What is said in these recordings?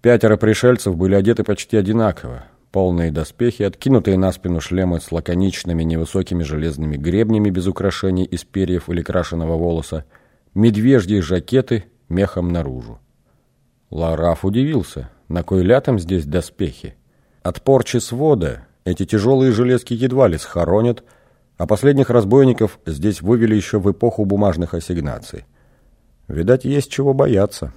Пятеро пришельцев были одеты почти одинаково. Полные доспехи, откинутые на спину шлемы с лаконичными невысокими железными гребнями без украшений из перьев или крашеного волоса, медвежьи жакеты мехом наружу. Лараф удивился, на кой лятом здесь доспехи. От порчи свода эти тяжелые железки едва ли схоронят, а последних разбойников здесь вывели еще в эпоху бумажных ассигнаций. Видать, есть чего бояться.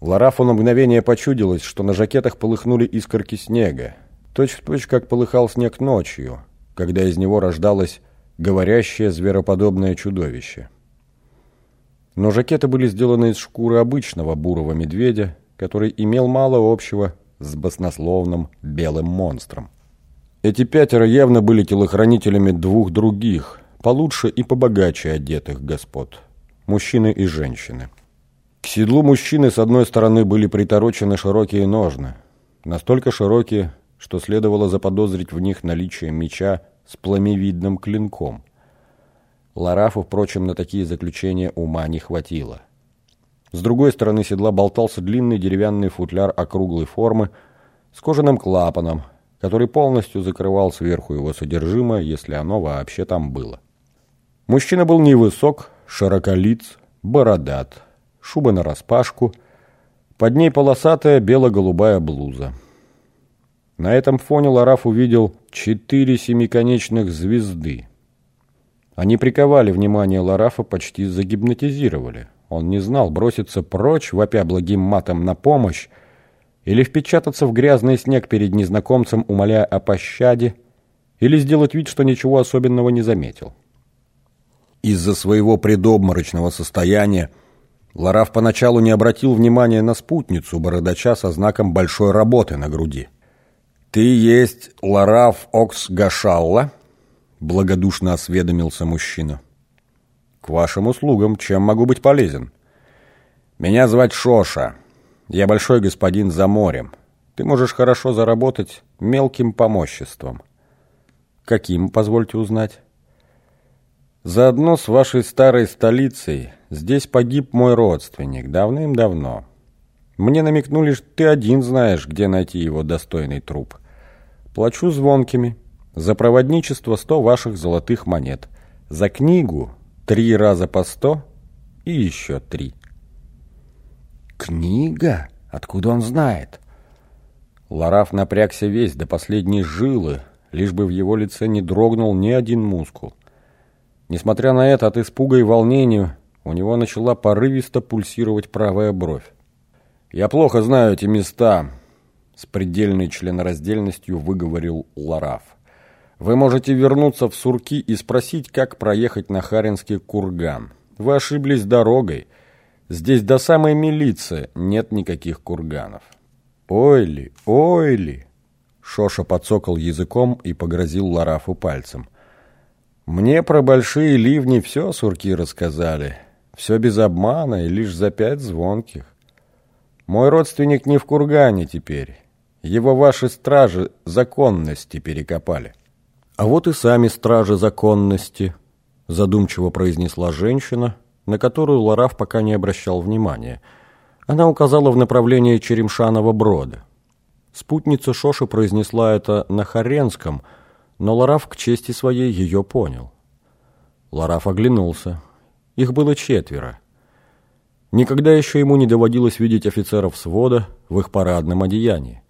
Ларафу на мгновение почудилось, что на жакетах полыхнули искорки снега, точь-в-точь, -точь, как полыхал снег ночью, когда из него рождалось говорящее звероподобное чудовище. Но жакеты были сделаны из шкуры обычного бурого медведя, который имел мало общего с баснословным белым монстром. Эти пятеро явно были телохранителями двух других, получше и побогаче одетых господ, мужчины и женщины. Седлу мужчины с одной стороны были приторочены широкие ножны, настолько широкие, что следовало заподозрить в них наличие меча с пламевидным клинком. Ларафу, впрочем, на такие заключения ума не хватило. С другой стороны седла болтался длинный деревянный футляр округлой формы с кожаным клапаном, который полностью закрывал сверху его содержимое, если оно вообще там было. Мужчина был невысок, широколиц, бородат, шуба нараспашку, под ней полосатая бело-голубая блуза. На этом фоне Лараф увидел четыре семиконечных звезды. Они приковали внимание Ларафа, почти загипнотизировали. Он не знал, броситься прочь, вопя благим матом на помощь, или впечататься в грязный снег перед незнакомцем, умоляя о пощаде, или сделать вид, что ничего особенного не заметил. Из-за своего предобморочного состояния Лараф поначалу не обратил внимания на спутницу бородача со знаком большой работы на груди. «Ты есть Лараф Окс Гашалла?» — благодушно осведомился мужчина. «К вашим услугам. Чем могу быть полезен?» «Меня звать Шоша. Я большой господин за морем. Ты можешь хорошо заработать мелким помоществом». «Каким, позвольте узнать?» «Заодно с вашей старой столицей здесь погиб мой родственник давным-давно. Мне намекнули, что ты один знаешь, где найти его достойный труп. Плачу звонкими. За проводничество сто ваших золотых монет. За книгу три раза по сто и еще три. Книга? Откуда он знает? Лараф напрягся весь до последней жилы, лишь бы в его лице не дрогнул ни один мускул. Несмотря на это, от испуга и волнения у него начала порывисто пульсировать правая бровь. «Я плохо знаю эти места», — с предельной членораздельностью выговорил Лараф. «Вы можете вернуться в Сурки и спросить, как проехать на Харинский курган. Вы ошиблись дорогой. Здесь до самой милиции нет никаких курганов». «Ой ли, ой ли!» Шоша подсокал языком и погрозил Ларафу пальцем. «Мне про большие ливни все сурки рассказали. Все без обмана и лишь за пять звонких. Мой родственник не в кургане теперь. Его ваши стражи законности перекопали. А вот и сами стражи законности, задумчиво произнесла женщина, на которую Лараф пока не обращал внимания. Она указала в направлении Черемшанова брода. Спутница Шоши произнесла это на Харенском, но Лараф к чести своей ее понял. Лараф оглянулся. Их было четверо. Никогда еще ему не доводилось видеть офицеров свода в их парадном одеянии.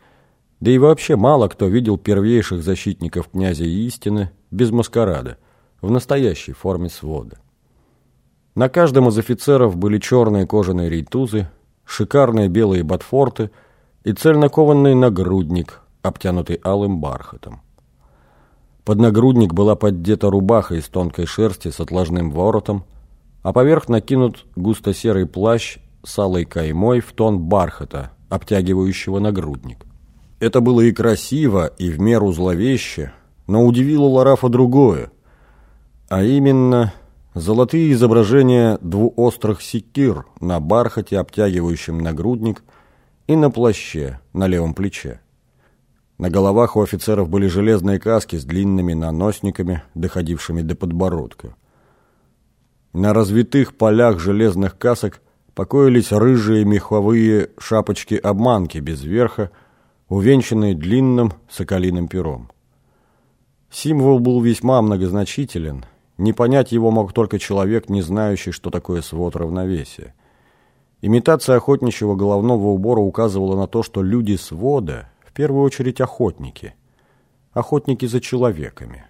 Да и вообще мало кто видел первейших защитников князя истины без маскарада, в настоящей форме свода. На каждом из офицеров были черные кожаные рейтузы, шикарные белые ботфорты и цельнокованный нагрудник, обтянутый алым бархатом. Под нагрудник была поддета рубаха из тонкой шерсти с отложным воротом, а поверх накинут густо-серый плащ с алой каймой в тон бархата, обтягивающего нагрудник. Это было и красиво, и в меру зловеще, но удивило Ларафа другое, а именно золотые изображения двуострых секир на бархате, обтягивающем нагрудник, и на плаще на левом плече. На головах у офицеров были железные каски с длинными наносниками, доходившими до подбородка. На развитых полях железных касок покоились рыжие меховые шапочки-обманки без верха, увенчанные длинным соколиным пером. Символ был весьма многозначителен. Не понять его мог только человек, не знающий, что такое свод равновесия. Имитация охотничьего головного убора указывала на то, что люди свода первую очередь охотники. Охотники за человеками.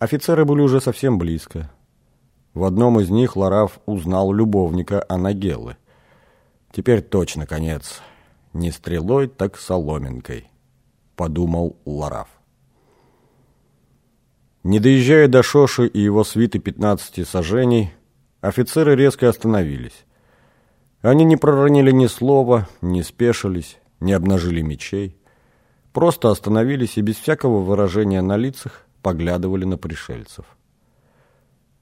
Офицеры были уже совсем близко. В одном из них Лараф узнал любовника Анагелы. Теперь точно конец. Не стрелой, так соломинкой, подумал Лараф. Не доезжая до Шоши и его свиты 15 сажений, офицеры резко остановились. Они не проронили ни слова, не спешились, не обнажили мечей. Просто остановились и без всякого выражения на лицах поглядывали на пришельцев.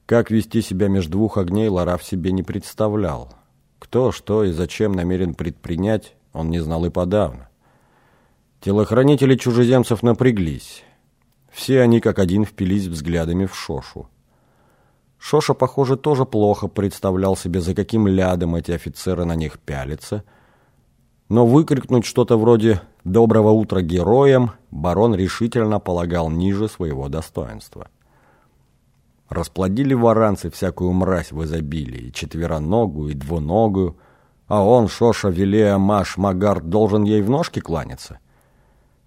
Как вести себя между двух огней, Лараф себе не представлял. Кто, что и зачем намерен предпринять, он не знал и подавно. Телохранители чужеземцев напряглись. Все они как один впились взглядами в Шошу. Шоша, похоже, тоже плохо представлял себе, за каким лядом эти офицеры на них пялятся. Но выкрикнуть что-то вроде «Доброго утра героям» барон решительно полагал ниже своего достоинства. Расплодили варанцы всякую мразь в изобилии, четвероногую и двуногую, а он, Шоша, Вилея, Маш, Магард, должен ей в ножки кланяться.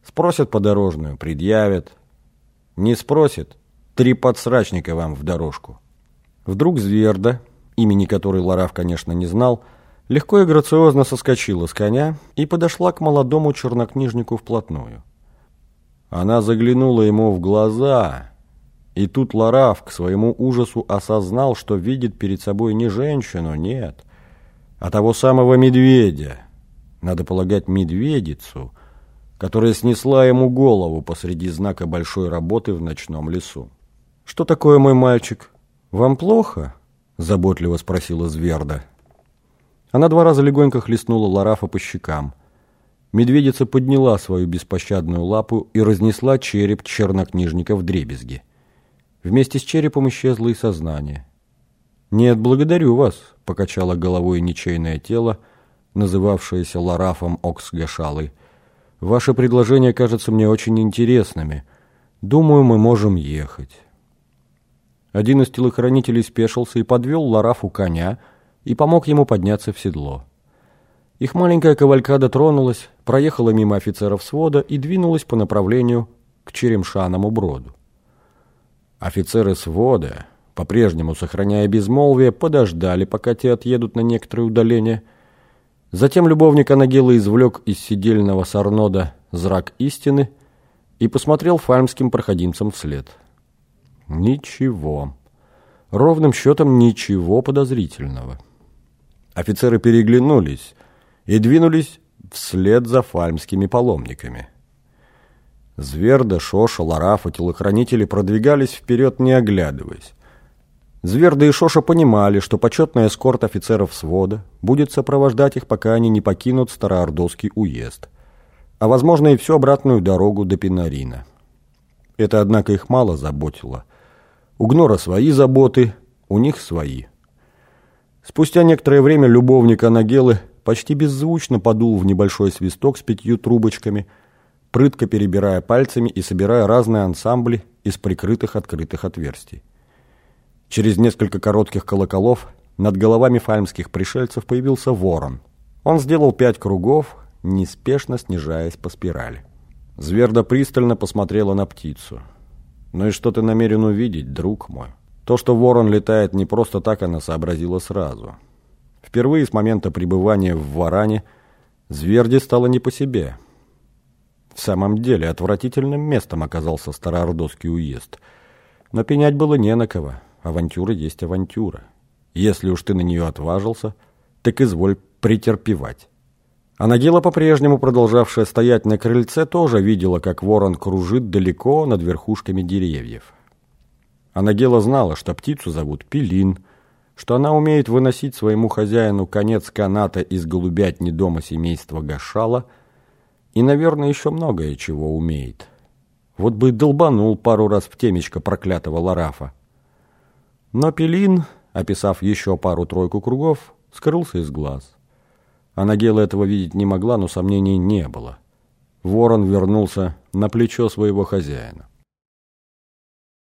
Спросят подорожную, предъявят, не спросит, три подсрачника вам в дорожку. Вдруг Зверда, имени которой Лараф, конечно, не знал, легко и грациозно соскочила с коня и подошла к молодому чернокнижнику вплотную. Она заглянула ему в глаза, и тут Лараф к своему ужасу осознал, что видит перед собой не женщину, нет, а того самого медведя, надо полагать, медведицу — которая снесла ему голову посреди знака большой работы в ночном лесу. «Что такое, мой мальчик? Вам плохо?» – заботливо спросила Зверда. Она два раза легонько хлестнула Ларафа по щекам. Медведица подняла свою беспощадную лапу и разнесла череп чернокнижника в дребезги. Вместе с черепом исчезло и сознание. «Нет, благодарю вас», – покачало головой ничейное тело, называвшееся Ларафом Оксгашалой – Ваши предложения кажутся мне очень интересными. Думаю, мы можем ехать». Один из телохранителей спешился и подвел Ларафу коня и помог ему подняться в седло. Их маленькая кавалькада тронулась, проехала мимо офицеров свода и двинулась по направлению к Черемшаному броду. Офицеры свода, по-прежнему сохраняя безмолвие, подождали, пока те отъедут на некоторое удаление – Затем любовник Анагела извлек из сидельного сарнода зрак истины и посмотрел фальмским проходимцам вслед. Ничего. Ровным счетом ничего подозрительного. Офицеры переглянулись и двинулись вслед за фальмскими паломниками. Зверда, Шоша, Лараф и телохранители продвигались вперед, не оглядываясь. Зверда и Шоша понимали, что почетный эскорт офицеров свода будет сопровождать их, пока они не покинут Староордовский уезд, а, возможно, и всю обратную дорогу до Пинарина. Это, однако, их мало заботило. У Гнора свои заботы, у них свои. Спустя некоторое время любовник Анагелы почти беззвучно подул в небольшой свисток с пятью трубочками, прытко перебирая пальцами и собирая разные ансамбли из прикрытых открытых отверстий. Через несколько коротких колоколов над головами фальмских пришельцев появился ворон. Он сделал пять кругов, неспешно снижаясь по спирали. Зверда пристально посмотрела на птицу. «Ну и что ты намерен увидеть, друг мой?» То, что ворон летает не просто так, она сообразила сразу. Впервые с момента пребывания в Варане Зверде стало не по себе. В самом деле, отвратительным местом оказался Староордовский уезд. Но пенять было не на кого. Авантюра есть авантюра. Если уж ты на нее отважился, так изволь претерпевать. А Нагила, по-прежнему продолжавшая стоять на крыльце, тоже видела, как ворон кружит далеко над верхушками деревьев. А Нагила знала, что птицу зовут Пилин, что она умеет выносить своему хозяину конец каната из голубятни дома семейства Гашала и, наверное, еще многое чего умеет. Вот бы долбанул пару раз в темечко проклятого Ларафа. Но Пелин, описав еще пару-тройку кругов, скрылся из глаз. Анагела этого видеть не могла, но сомнений не было. Ворон вернулся на плечо своего хозяина.